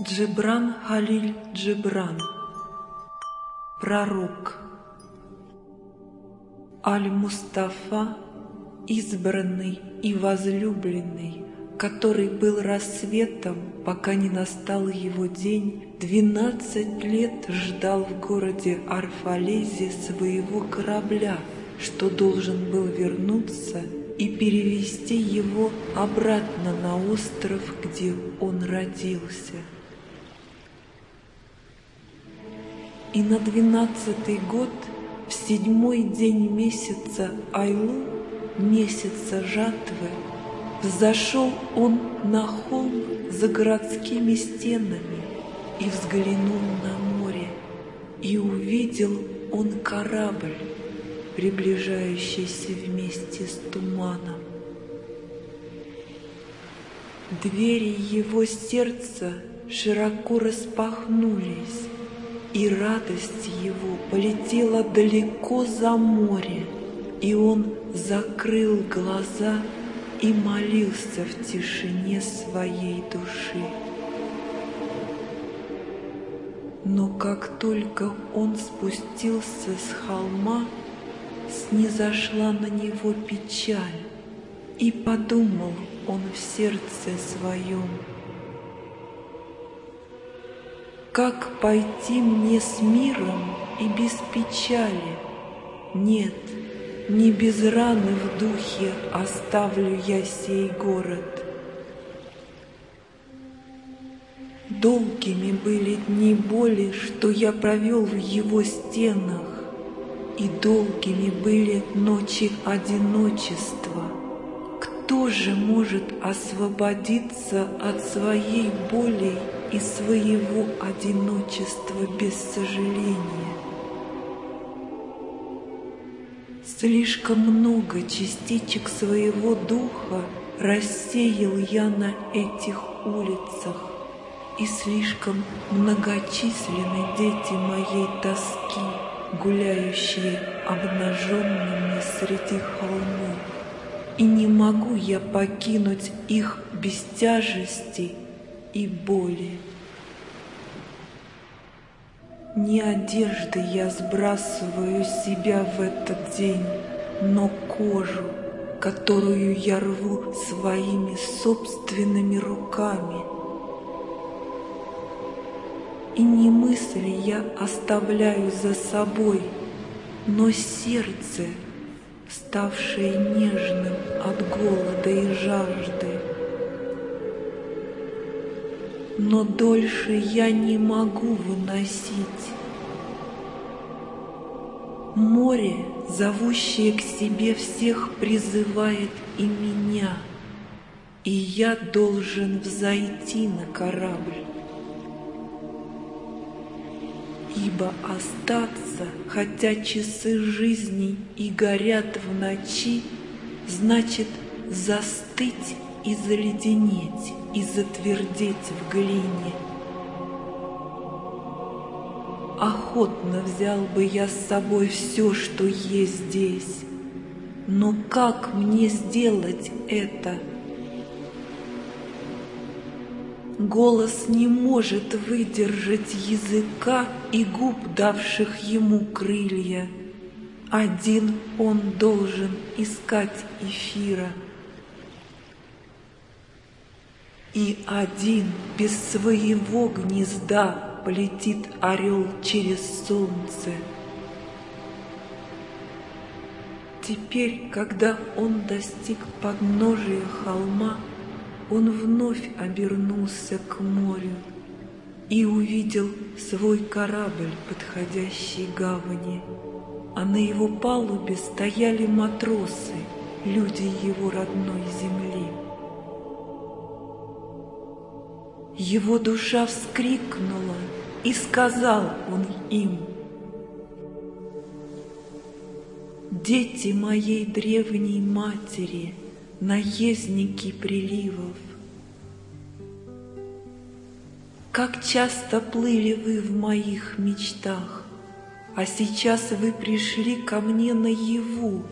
Джибран Халиль Джибран Пророк Аль-Мустафа, избранный и возлюбленный, который был рассветом, пока не настал его день, двенадцать лет ждал в городе Арфалезе своего корабля, что должен был вернуться и перевести его обратно на остров, где он родился. И на двенадцатый год, в седьмой день месяца Айлу, месяца жатвы, взошел он на холм за городскими стенами и взглянул на море, и увидел он корабль, приближающийся вместе с туманом. Двери его сердца широко распахнулись, и радость его полетела далеко за море, и он закрыл глаза и молился в тишине своей души. Но как только он спустился с холма, снизошла на него печаль, и подумал он в сердце своем — Как пойти мне с миром и без печали? Нет, не без раны в духе оставлю я сей город. Долгими были дни боли, что я провел в его стенах, и долгими были ночи одиночества. Кто же может освободиться от своей боли и своего одиночества без сожаления. Слишком много частичек своего духа рассеял я на этих улицах, и слишком многочисленны дети моей тоски, гуляющие обнаженными среди холмов. И не могу я покинуть их без тяжести и боли. Не одежды я сбрасываю себя в этот день, но кожу, которую я рву своими собственными руками. И не мысли я оставляю за собой, но сердце, ставшее нежным от голода и жажды но дольше я не могу выносить. Море, зовущее к себе всех, призывает и меня, и я должен взойти на корабль. Ибо остаться, хотя часы жизни и горят в ночи, значит застыть и заледенеть, и затвердеть в глине. Охотно взял бы я с собой все, что есть здесь, но как мне сделать это? Голос не может выдержать языка и губ, давших ему крылья. Один он должен искать эфира — И один без своего гнезда полетит орел через солнце. Теперь, когда он достиг подножия холма, он вновь обернулся к морю и увидел свой корабль, подходящий гавани, а на его палубе стояли матросы, люди его родной земли. Его душа вскрикнула, и сказал он им, «Дети моей древней матери, наездники приливов, как часто плыли вы в моих мечтах, а сейчас вы пришли ко мне наяву,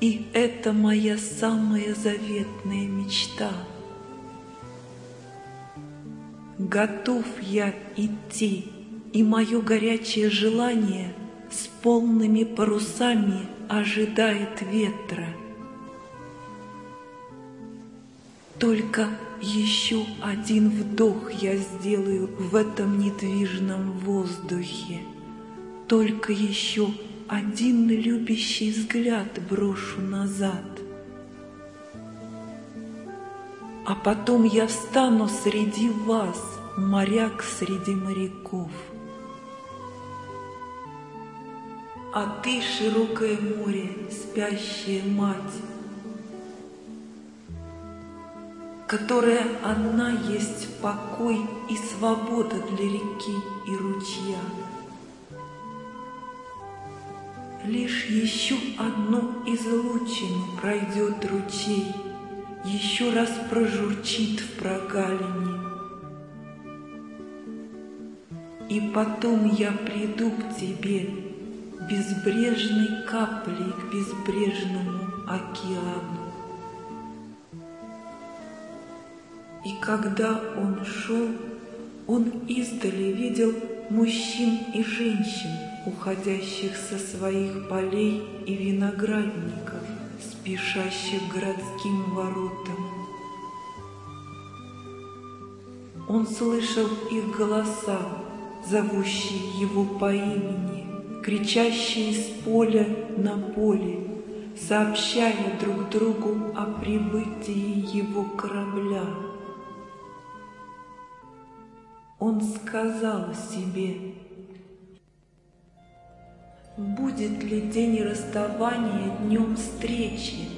и это моя самая заветная мечта — Готов я идти, и мое горячее желание С полными парусами ожидает ветра. Только еще один вдох я сделаю в этом недвижном воздухе. Только еще один любящий взгляд брошу назад. А потом я встану среди вас, моряк среди моряков. А ты, широкое море, спящая мать, которая одна есть покой и свобода для реки и ручья. Лишь еще одну излучину пройдет ручей, еще раз прожурчит в прогалине. И потом я приду к тебе безбрежной каплей к безбрежному океану. И когда он шел, он издали видел мужчин и женщин, уходящих со своих полей и виноградников, спешащих городским воротам. Он слышал их голоса, зовущие его по имени, кричащие из поля на поле, сообщая друг другу о прибытии его корабля. Он сказал себе, Будет ли день расставания днем встречи?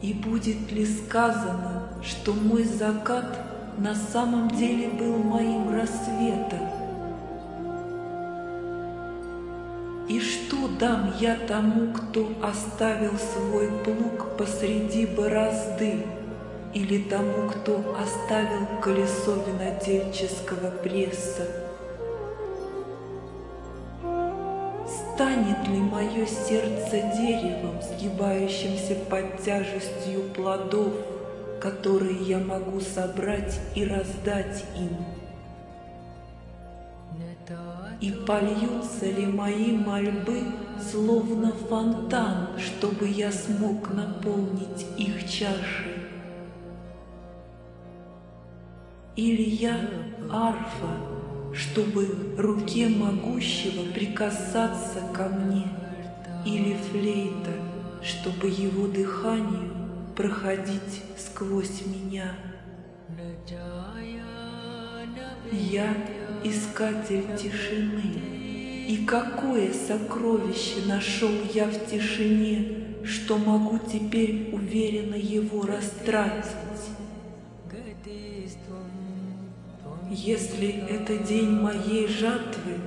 И будет ли сказано, что мой закат на самом деле был моим рассветом? И что дам я тому, кто оставил свой плуг посреди борозды, или тому, кто оставил колесо винодельческого пресса? Станет ли мое сердце деревом, сгибающимся под тяжестью плодов, которые я могу собрать и раздать им? И польются ли мои мольбы, словно фонтан, чтобы я смог наполнить их чаши? Или я арфа, чтобы руке могущего прикасаться ко мне, или флейта, чтобы его дыханию проходить сквозь меня. Я искатель тишины, и какое сокровище нашел я в тишине, что могу теперь уверенно его растратить. Если это день моей жатвы,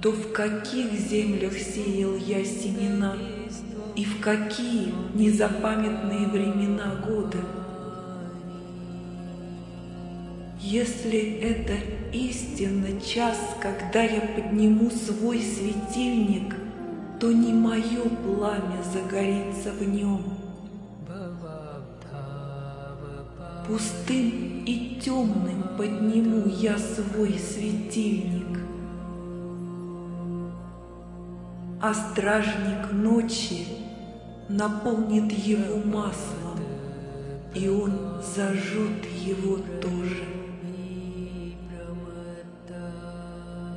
то в каких землях сеял я семена и в какие незапамятные времена года? Если это истинно час, когда я подниму свой светильник, то не мое пламя загорится в нем. Пустым и темным подниму я свой светильник. А стражник ночи наполнит его маслом, и он зажжет его тоже.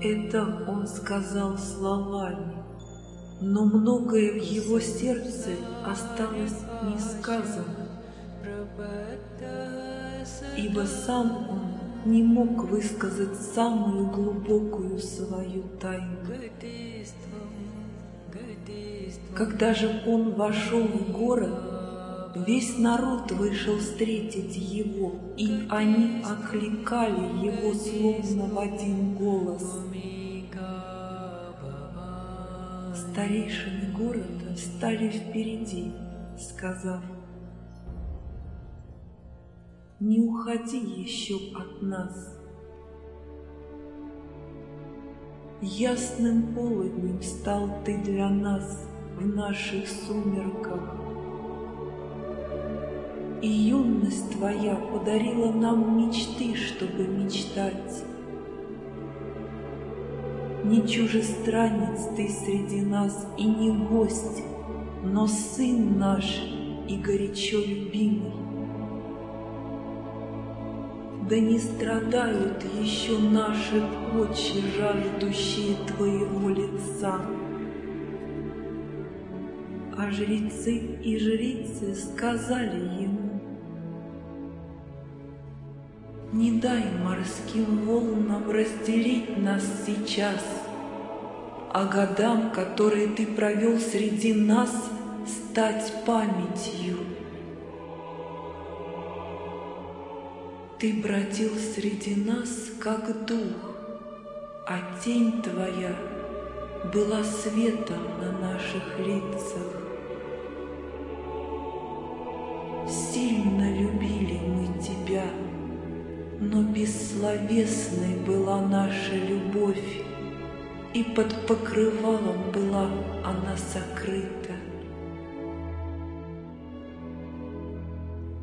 Это он сказал словами, но многое в его сердце осталось не сказано ибо сам он не мог высказать самую глубокую свою тайну. Когда же он вошел в город, весь народ вышел встретить его, и они окликали его словно в один голос. Старейшины города встали впереди, сказав, не уходи еще от нас. Ясным полуднем стал ты для нас в наших сумерках. И юность твоя подарила нам мечты, чтобы мечтать. Не чужестранец ты среди нас и не гость, но сын наш и горячо любимый. Да не страдают еще наши очи, жаждущие твоего лица. А жрецы и жрицы сказали ему, Не дай морским волнам разделить нас сейчас, А годам, которые ты провел среди нас, стать памятью. Ты бродил среди нас, как дух, А тень твоя была светом на наших лицах. Сильно любили мы тебя, но бессловесной была наша любовь, И под покрывалом была она сокрыта.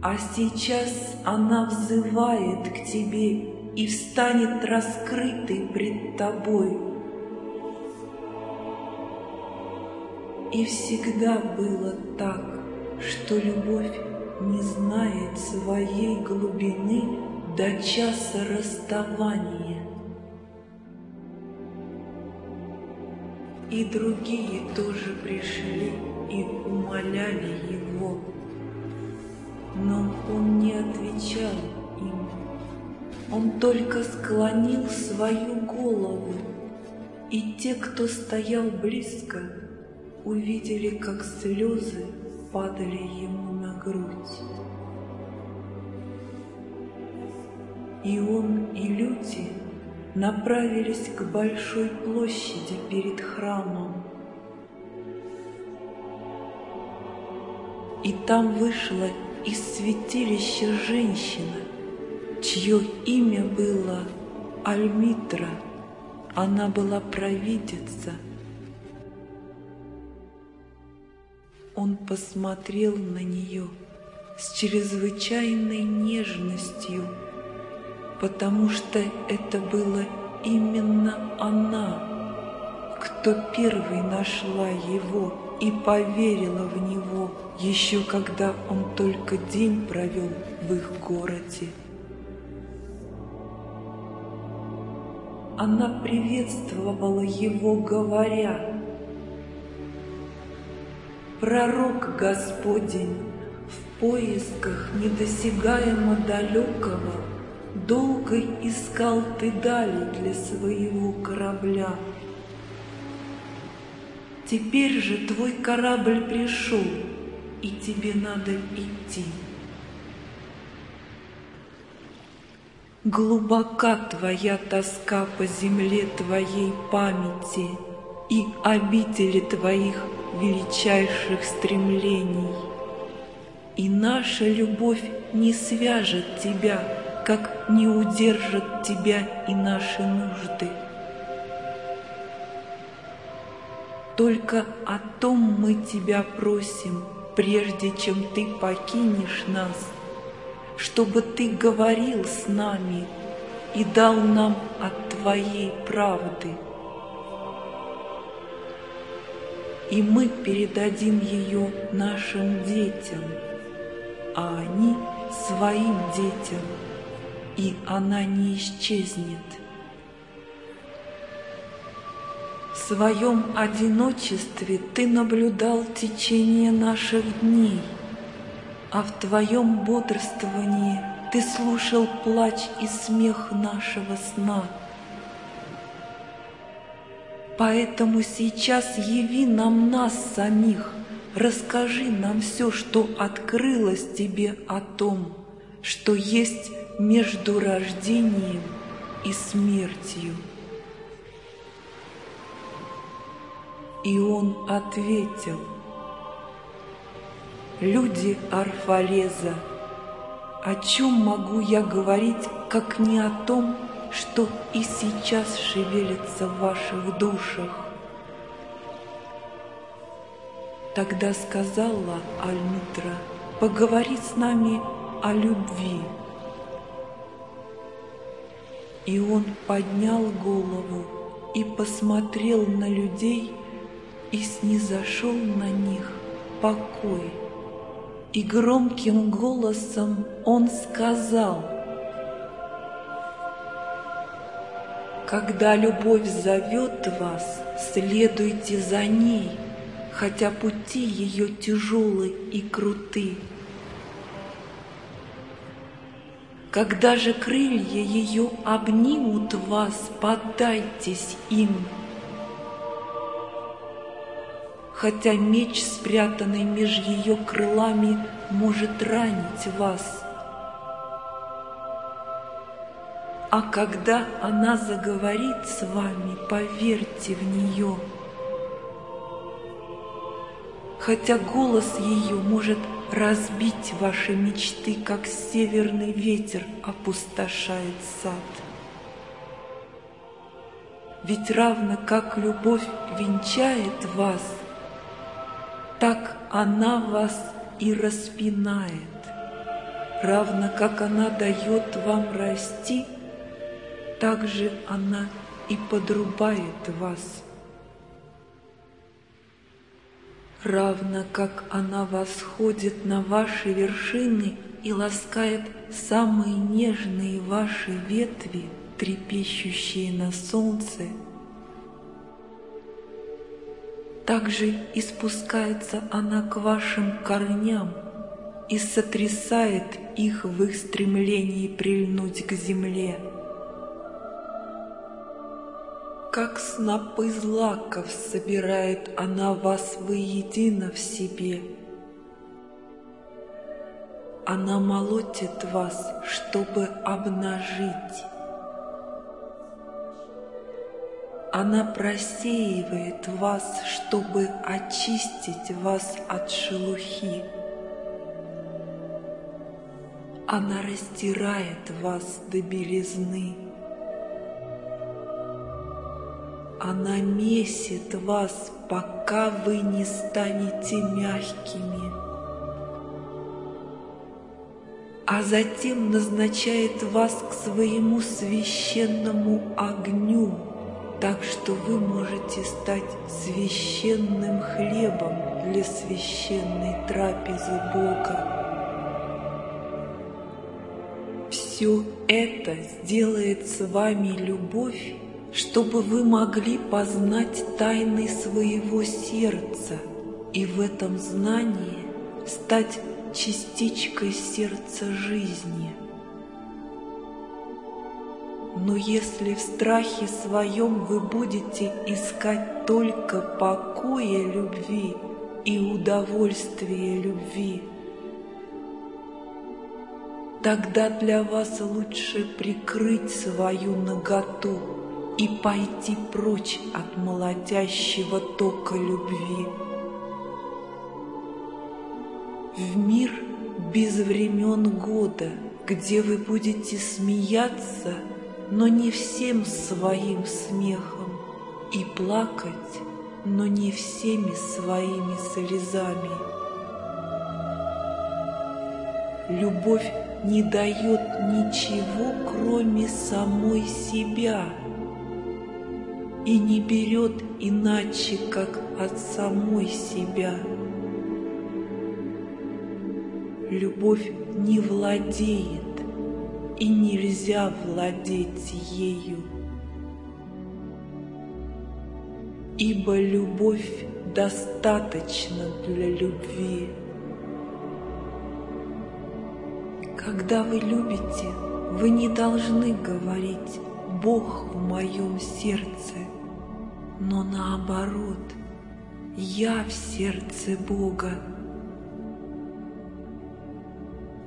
А сейчас она взывает к тебе и встанет раскрытой пред тобой. И всегда было так, что любовь не знает своей глубины до часа расставания. И другие тоже пришли и умоляли его но он не отвечал им. Он только склонил свою голову, и те, кто стоял близко, увидели, как слезы падали ему на грудь. И он, и люди направились к большой площади перед храмом. И там вышла из святилища женщина, чье имя было Альмитра. Она была провидица. Он посмотрел на нее с чрезвычайной нежностью, потому что это было именно она, кто первый нашла его и поверила в него, еще когда он только день провел в их городе. Она приветствовала его, говоря, «Пророк Господень, в поисках недосягаемо далекого долго искал ты дали для своего корабля». Теперь же твой корабль пришел, и тебе надо идти. Глубока твоя тоска по земле твоей памяти и обители твоих величайших стремлений. И наша любовь не свяжет тебя, как не удержат тебя и наши нужды. Только о том мы тебя просим, прежде чем ты покинешь нас, чтобы ты говорил с нами и дал нам от твоей правды. И мы передадим ее нашим детям, а они своим детям, и она не исчезнет. Своем одиночестве ты наблюдал течение наших дней, а в твоем бодрствовании ты слушал плач и смех нашего сна. Поэтому сейчас яви нам нас самих, расскажи нам все, что открылось тебе о том, что есть между рождением и смертью. И он ответил, «Люди Арфалеза, о чем могу я говорить, как не о том, что и сейчас шевелится в ваших душах?» Тогда сказала Альмитра, «Поговори с нами о любви. И он поднял голову и посмотрел на людей, и снизошел на них покой. И громким голосом он сказал, «Когда любовь зовет вас, следуйте за ней, хотя пути ее тяжелы и круты. Когда же крылья ее обнимут вас, поддайтесь им. Хотя меч, спрятанный меж ее крылами, может ранить вас. А когда она заговорит с вами, поверьте в нее. Хотя голос ее может разбить ваши мечты, как северный ветер опустошает сад. Ведь равно как любовь венчает вас, так она вас и распинает. Равно как она дает вам расти, так же она и подрубает вас. равно как она восходит на ваши вершины и ласкает самые нежные ваши ветви, трепещущие на солнце, также и спускается она к вашим корням и сотрясает их в их стремлении прильнуть к земле. Как снопы злаков собирает она вас воедино в себе. Она молотит вас, чтобы обнажить. Она просеивает вас, чтобы очистить вас от шелухи. Она растирает вас до белизны. Она месит вас, пока вы не станете мягкими, а затем назначает вас к своему священному огню, так что вы можете стать священным хлебом для священной трапезы Бога. Все это сделает с вами любовь чтобы вы могли познать тайны своего сердца и в этом знании стать частичкой сердца жизни. Но если в страхе своем вы будете искать только покоя любви и удовольствия любви, тогда для вас лучше прикрыть свою наготу и пойти прочь от молодящего тока любви. В мир без времен года, где вы будете смеяться, но не всем своим смехом, и плакать, но не всеми своими слезами. Любовь не дает ничего, кроме самой себя – и не берет иначе, как от самой себя. Любовь не владеет, и нельзя владеть ею. Ибо любовь достаточна для любви. Когда вы любите, вы не должны говорить «Бог в моем сердце», но наоборот, я в сердце Бога.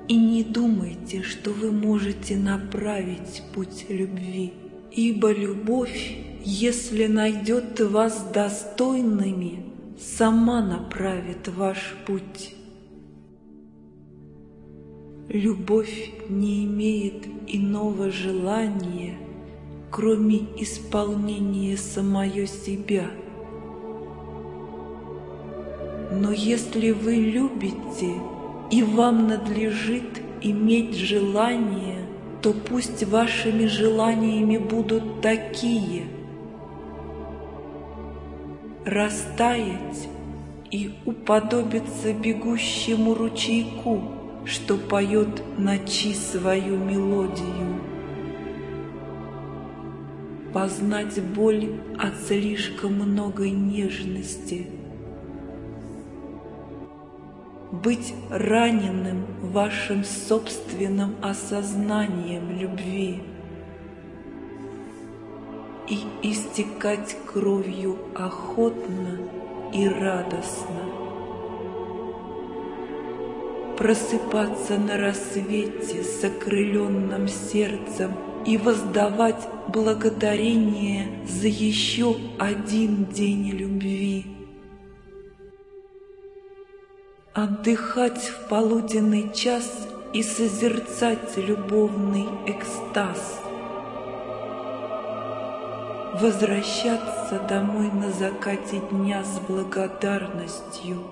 И не думайте, что вы можете направить путь любви, ибо любовь, если найдет вас достойными, сама направит ваш путь. Любовь не имеет иного желания – кроме исполнения самое себя. Но если вы любите, и вам надлежит иметь желание, то пусть вашими желаниями будут такие. Растаять и уподобиться бегущему ручейку, что поет ночи свою мелодию. Познать боль от слишком многой нежности. Быть раненым вашим собственным осознанием любви и истекать кровью охотно и радостно. Просыпаться на рассвете с окрыленным сердцем и воздавать благодарение за еще один день любви. Отдыхать в полуденный час и созерцать любовный экстаз – возвращаться домой на закате дня с благодарностью,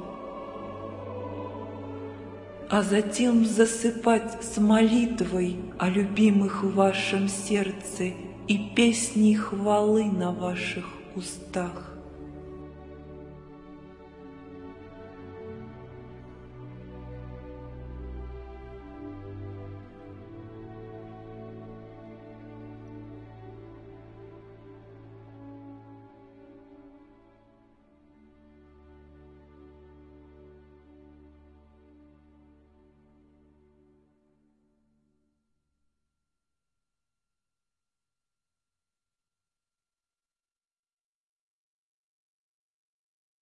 а затем засыпать с молитвой о любимых в вашем сердце и песней хвалы на ваших устах.